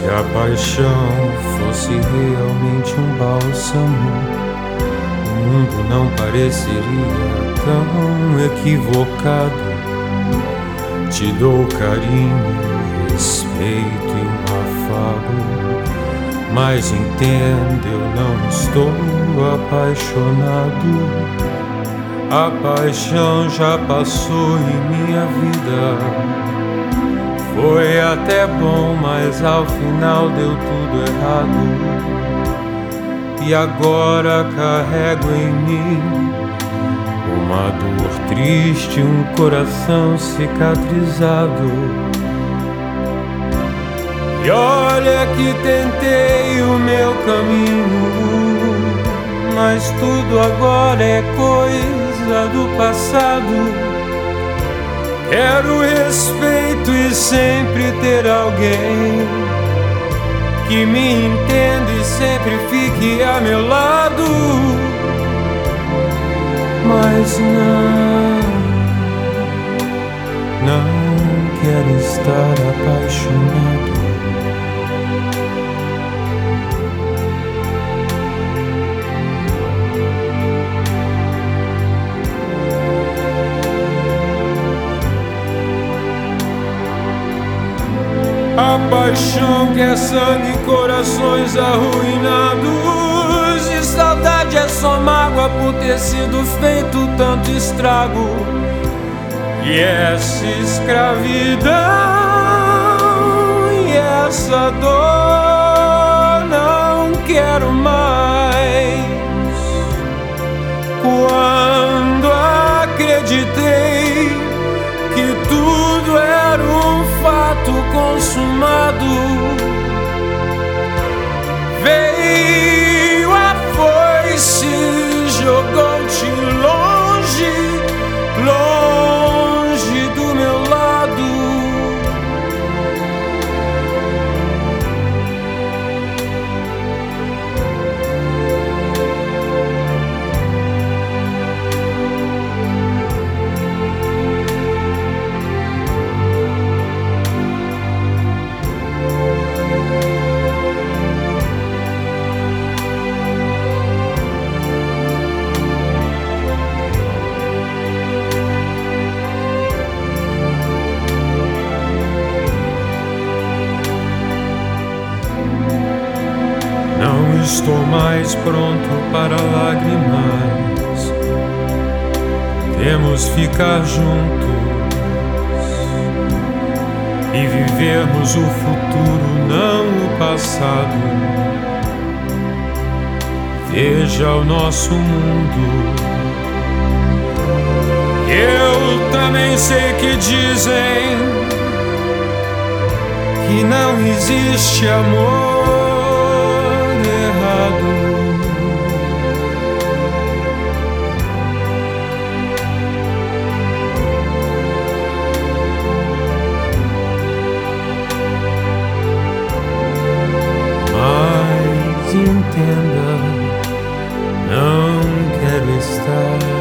Se a paixão fosse realmente um bálsamo, o mundo não pareceria tão equivocado. Te dou carinho, respeito e um afago, mas entendo, eu não estou apaixonado. A paixão já passou em minha vida. Foi até bom, mas ao final deu tudo errado. E agora carrego em mim uma dor triste, um coração cicatrizado. E olha que tentei o meu caminho, mas tudo agora é coisa do passado. Quero respeito e sempre ter alguém que me entenda e sempre fique a meu lado. Mas não, não quero estar apaixonado. A paixão que é sangue, corações arruinados. E saudade é só mágoa por ter sido feito tanto estrago. E essa escravidão e essa dor não quero mais. Quando acreditei que tudo era um fato consumado. Veio estou mais pronto para lágrimas. Temos ficar juntos e vivermos o futuro, não o passado. Veja o nosso mundo. Eu também sei que dizem que não existe amor errado. Mas entenda, não quero estar.